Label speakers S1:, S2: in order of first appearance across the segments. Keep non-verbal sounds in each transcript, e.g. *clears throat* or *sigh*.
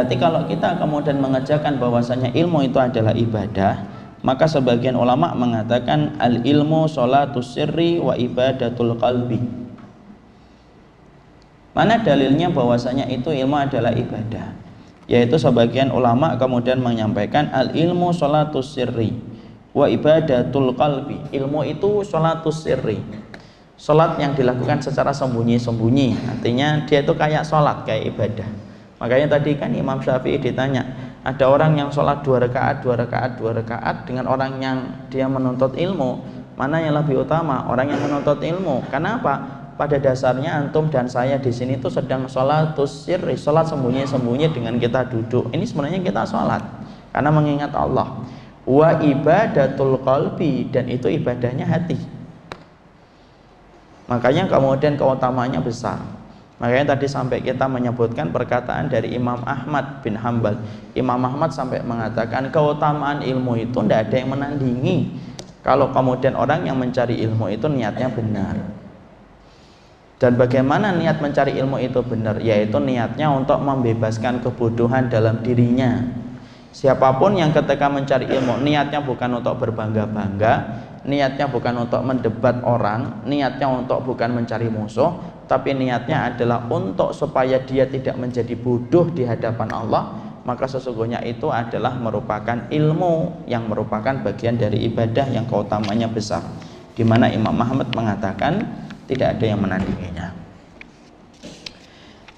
S1: Berarti kalau kita kemudian mengerjakan bahwasanya ilmu itu adalah ibadah, maka sebagian ulama mengatakan al ilmu sholatus sirri wa ibadatul qalbi. Mana dalilnya bahwasanya itu ilmu adalah ibadah? Yaitu sebagian ulama kemudian menyampaikan al ilmu sholatus sirri wa ibadatul qalbi. Ilmu itu sholatus sirri. Salat yang dilakukan secara sembunyi-sembunyi, artinya dia itu kayak salat, kayak ibadah Makanya tadi kan Imam Syafi'i ditanya, ada orang yang sholat dua rakaat, dua rakaat, dua rakaat dengan orang yang dia menuntut ilmu, mana yang lebih utama? Orang yang menuntut ilmu. Kenapa? Pada dasarnya antum dan saya di sini itu sedang sholat sirri, sholat sembunyi-sembunyi dengan kita duduk. Ini sebenarnya kita sholat karena mengingat Allah. Wa ibadatul qalbi dan itu ibadahnya hati. Makanya kemudian keutamanya besar. Makanya tadi sampai kita menyebutkan perkataan dari Imam Ahmad bin Hambal. Imam Ahmad sampai mengatakan keutamaan ilmu itu tidak ada yang menandingi. Kalau kemudian orang yang mencari ilmu itu niatnya benar. Dan bagaimana niat mencari ilmu itu benar? Yaitu niatnya untuk membebaskan kebodohan dalam dirinya. Siapa pun yang ketika mencari ilmu niatnya bukan untuk berbangga-bangga, niatnya bukan untuk mendebat orang, niatnya untuk bukan mencari musuh, tapi niatnya adalah untuk supaya dia tidak menjadi bodoh di hadapan Allah maka sesungguhnya itu adalah merupakan ilmu yang merupakan bagian dari ibadah yang keutamanya besar. Di mana Imam Muhammad mengatakan tidak ada yang menandinginya.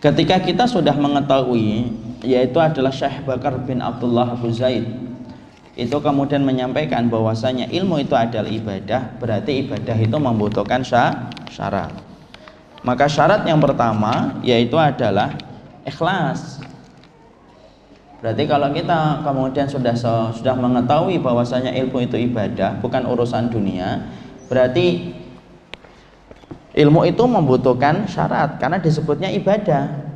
S1: Ketika kita sudah mengetahui yaitu adalah Syekh Bakar bin Abdullah Abu Zaid itu kemudian menyampaikan bahwasanya ilmu itu adalah ibadah berarti ibadah itu membutuhkan syarat maka syarat yang pertama yaitu adalah ikhlas. Berarti kalau kita kemudian sudah sudah mengetahui bahwasanya ilmu itu ibadah, bukan urusan dunia, berarti ilmu itu membutuhkan syarat karena disebutnya ibadah.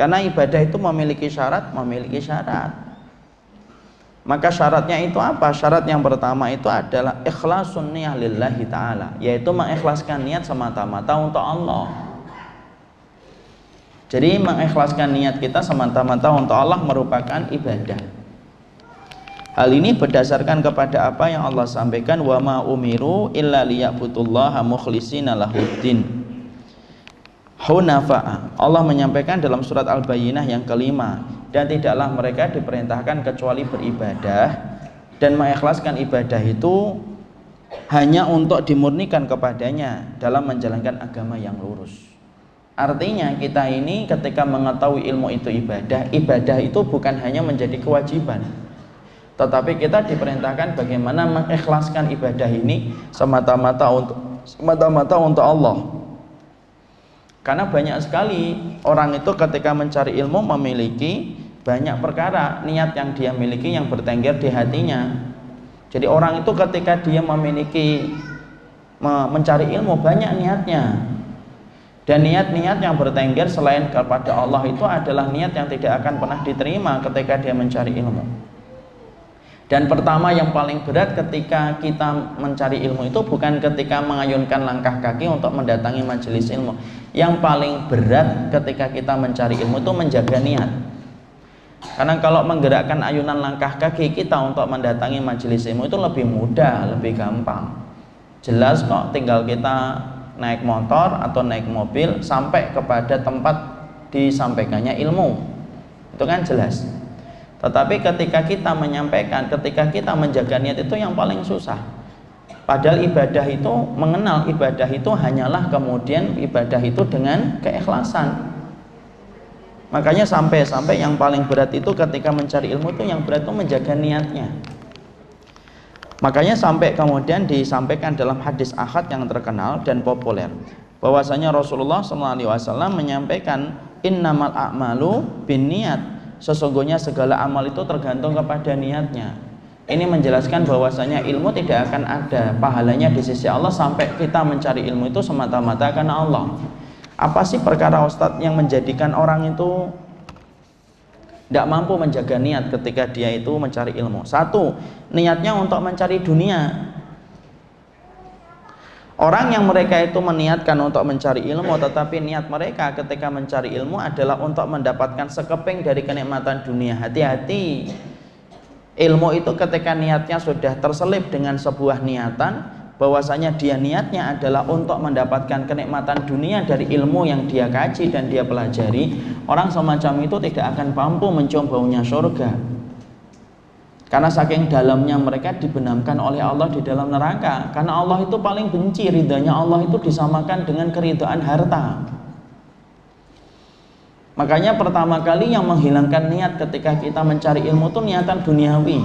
S1: Karena ibadah itu memiliki syarat, memiliki syarat. Maka syaratnya itu apa? Syarat yang pertama itu adalah ikhlasun niyah lillahi ta'ala Yaitu mengikhlaskan niat semata-mata untuk Allah. Jadi mengikhlaskan niat kita semata-mata untuk Allah merupakan ibadah. Hal ini berdasarkan kepada apa yang Allah sampaikan wa ma umiru illa liya'budullaha mukhlishina lahuddin hunafa'a Allah menyampaikan dalam surat Al-Bayyinah yang kelima dan tidaklah mereka diperintahkan kecuali beribadah dan mengikhlaskan ibadah itu hanya untuk dimurnikan kepadanya dalam menjalankan agama yang lurus. Artinya kita ini ketika mengetahui ilmu itu ibadah, ibadah itu bukan hanya menjadi kewajiban. Tetapi kita diperintahkan bagaimana mengikhlaskan ibadah ini semata-mata untuk semata-mata untuk Allah. Karena banyak sekali orang itu ketika mencari ilmu memiliki banyak perkara niat yang dia miliki yang bertengger di hatinya. Jadi orang itu ketika dia memiliki mencari ilmu banyak niatnya. Dan niat-niat yang bertengger selain kepada Allah itu adalah niat yang tidak akan pernah diterima ketika dia mencari ilmu dan pertama yang paling berat ketika kita mencari ilmu itu bukan ketika mengayunkan langkah kaki untuk mendatangi majelis ilmu yang paling berat ketika kita mencari ilmu itu menjaga niat karena kalau menggerakkan ayunan langkah kaki kita untuk mendatangi majelis ilmu itu lebih mudah, lebih gampang. Jelas kok tinggal kita naik motor atau naik mobil sampai kepada tempat disampaikannya ilmu. Itu kan jelas. Tetapi ketika kita menyampaikan, ketika kita menjaga niat itu yang paling susah. Padahal ibadah itu mengenal ibadah itu hanyalah kemudian ibadah itu dengan keikhlasan Makanya sampai-sampai yang paling berat itu ketika mencari ilmu itu yang berat itu menjaga niatnya. Makanya sampai kemudian disampaikan dalam hadis ahad yang terkenal dan populer bahwasanya Rasulullah SAW menyampaikan innamal a'malu bin niat sesungguhnya segala amal itu tergantung kepada niatnya ini menjelaskan bahwasanya ilmu tidak akan ada pahalanya di sisi Allah sampai kita mencari ilmu itu semata-mata karena Allah apa sih perkara Ustadz yang menjadikan orang itu tidak mampu menjaga niat ketika dia itu mencari ilmu? Satu, niatnya untuk mencari dunia. Orang yang mereka itu meniatkan untuk mencari ilmu tetapi niat mereka ketika mencari ilmu adalah untuk mendapatkan sekeping dari kenikmatan dunia. Hati-hati. Ilmu itu ketika niatnya sudah terselip dengan sebuah niatan bahwasanya dia niatnya adalah untuk mendapatkan kenikmatan dunia dari ilmu yang dia kaji dan dia pelajari, orang semacam itu tidak akan mampu mencium baunya surga. Karena saking dalamnya mereka dibenamkan oleh Allah di dalam neraka. Karena Allah itu paling benci ridhanya Allah itu disamakan dengan keridhaan harta. Makanya pertama kali yang menghilangkan niat ketika kita mencari ilmu itu niatan duniawi.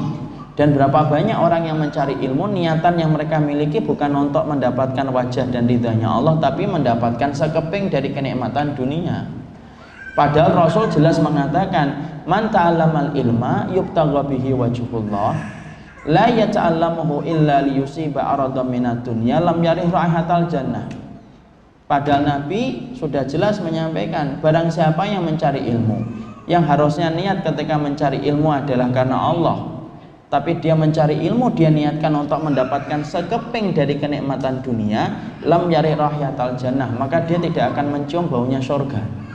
S1: Dan berapa banyak orang yang mencari ilmu niatan yang mereka miliki bukan untuk mendapatkan wajah dan ridhanya Allah tapi mendapatkan sekeping dari kenikmatan dunia. Padahal Rasul jelas mengatakan man ta'allamal ilma yubtagha bihi wajhullah la yata'allamuhu illa liyusiba aradan minad dunya lam yarih raihatal jannah. Padahal Nabi sudah jelas menyampaikan barang siapa yang mencari ilmu yang harusnya niat ketika mencari ilmu adalah karena Allah. Tapi dia mencari ilmu dia niatkan untuk mendapatkan sekeping dari kenikmatan dunia lam yari rahyatal jannah. Maka dia tidak akan mencium baunya surga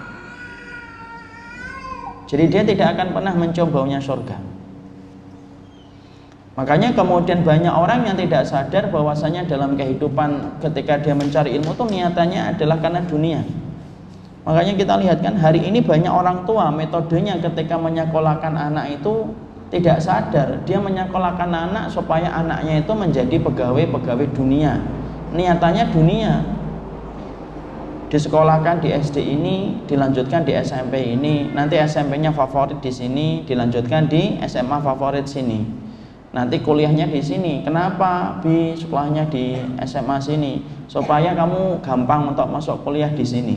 S1: jadi dia tidak akan pernah mencium baunya surga. Makanya kemudian banyak orang yang tidak sadar bahwasanya dalam kehidupan ketika dia mencari ilmu itu niatannya adalah karena dunia. Makanya kita lihat kan hari ini banyak orang tua metodenya ketika menyekolahkan anak itu tidak sadar dia menyekolahkan anak supaya anaknya itu menjadi pegawai-pegawai dunia. Niatannya dunia, disekolahkan di SD ini, dilanjutkan di SMP ini, nanti SMP-nya favorit di sini, dilanjutkan di SMA favorit sini. Nanti kuliahnya di sini. Kenapa Bi sekolahnya di SMA sini? Supaya kamu gampang untuk masuk kuliah di sini.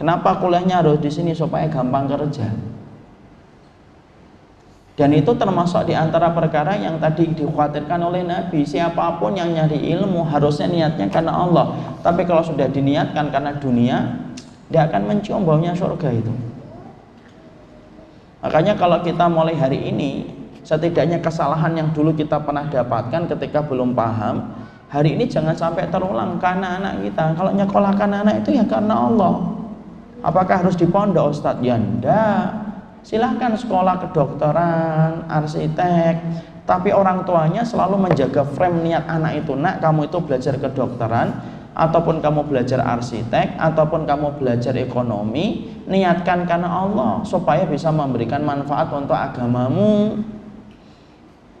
S1: Kenapa kuliahnya harus di sini supaya gampang kerja? Dan itu termasuk di antara perkara yang tadi dikhawatirkan oleh Nabi. Siapa pun yang nyari ilmu harusnya niatnya karena Allah. Tapi kalau sudah diniatkan karena dunia, dia akan mencium baunya surga itu. Makanya kalau kita mulai hari ini, setidaknya kesalahan yang dulu kita pernah dapatkan ketika belum paham, hari ini jangan sampai terulang karena anak kita. Kalau nyekolahkan anak itu ya karena Allah. Apakah harus di pondok Ustadz? Ya enggak silahkan sekolah kedokteran, arsitek, tapi orang tuanya selalu menjaga frame niat anak itu, nak kamu itu belajar kedokteran, ataupun kamu belajar arsitek, ataupun kamu belajar ekonomi, niatkan karena Allah supaya bisa memberikan manfaat untuk agamamu.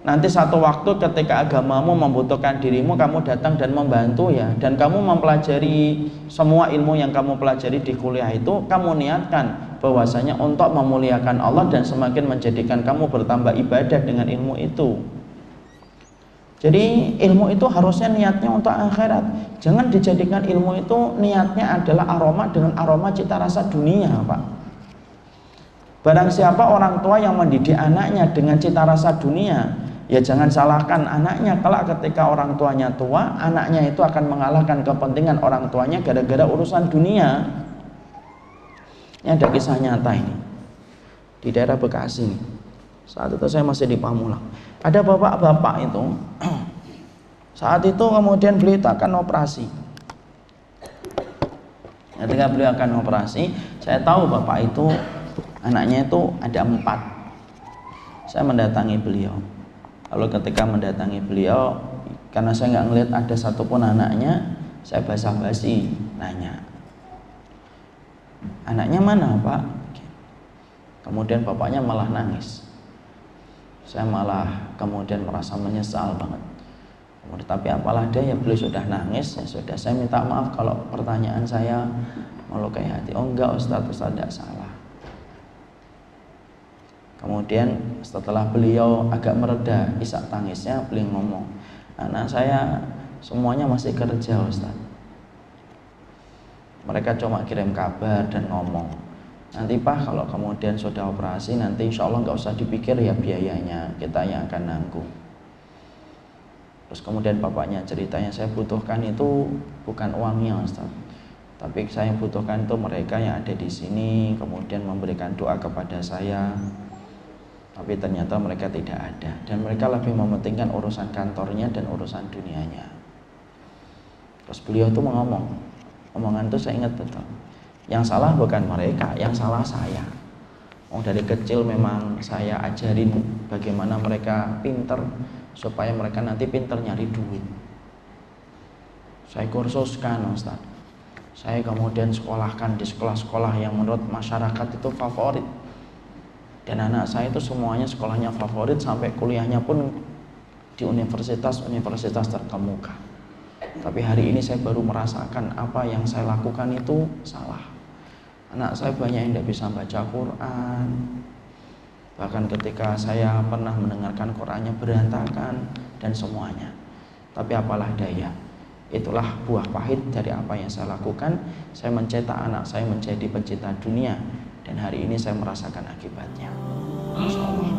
S1: Nanti satu waktu ketika agamamu membutuhkan dirimu, kamu datang dan membantu ya. Dan kamu mempelajari semua ilmu yang kamu pelajari di kuliah itu, kamu niatkan bahwasanya untuk memuliakan Allah dan semakin menjadikan kamu bertambah ibadah dengan ilmu itu. Jadi ilmu itu harusnya niatnya untuk akhirat. Jangan dijadikan ilmu itu niatnya adalah aroma dengan aroma cita rasa dunia, Pak. Barang siapa orang tua yang mendidik anaknya dengan cita rasa dunia, ya jangan salahkan anaknya. Kalau ketika orang tuanya tua anaknya itu akan mengalahkan kepentingan orang tuanya gara-gara urusan dunia. Ini ada kisah nyata ini. Di daerah Bekasi saat itu saya masih di Pamulang ada bapak-bapak itu. *clears throat* Saat itu kemudian beliau akan operasi. Ketika beliau akan operasi saya tahu bapak itu anaknya itu ada empat. Saya mendatangi beliau Lalu ketika mendatangi beliau, karena saya nggak ngelihat ada satupun anaknya, saya basa-basi nanya, anaknya mana pak? Kemudian bapaknya malah nangis. Saya malah kemudian merasa menyesal banget. Kemudian, tapi apalah dia ya beliau sudah nangis ya sudah saya minta maaf kalau pertanyaan saya melukai hati. Oh enggak Ustaz, Ustaz tidak salah. Kemudian setelah beliau agak mereda isak tangisnya, beliau ngomong, anak saya semuanya masih kerja Ustaz. Mereka cuma kirim kabar dan ngomong, nanti Pak kalau kemudian sudah operasi nanti insya Allah nggak usah dipikir ya biayanya, kita yang akan nanggung. Terus kemudian bapaknya ceritanya saya butuhkan itu bukan uangnya Ustaz. Tapi saya butuhkan itu mereka yang ada di sini kemudian memberikan doa kepada saya tapi ternyata mereka tidak ada dan mereka lebih mementingkan urusan kantornya dan urusan dunianya terus beliau itu ngomong omongan itu saya ingat betul yang salah bukan mereka yang salah saya Oh dari kecil memang saya ajarin bagaimana mereka pinter supaya mereka nanti pinter nyari duit. Saya kursuskan Ustaz. Saya kemudian sekolahkan di sekolah-sekolah yang menurut masyarakat itu favorit. Dan anak saya itu semuanya sekolahnya favorit sampai kuliahnya pun di universitas-universitas terkemuka. Tapi hari ini saya baru merasakan apa yang saya lakukan itu salah. Anak saya banyak yang tidak bisa baca Quran. Bahkan ketika saya pernah mendengarkan Qurannya berantakan dan semuanya. Tapi apalah daya. Itulah buah pahit dari apa yang saya lakukan. Saya mencetak anak saya menjadi pencinta dunia dan hari ini saya merasakan akibatnya. Insya Allah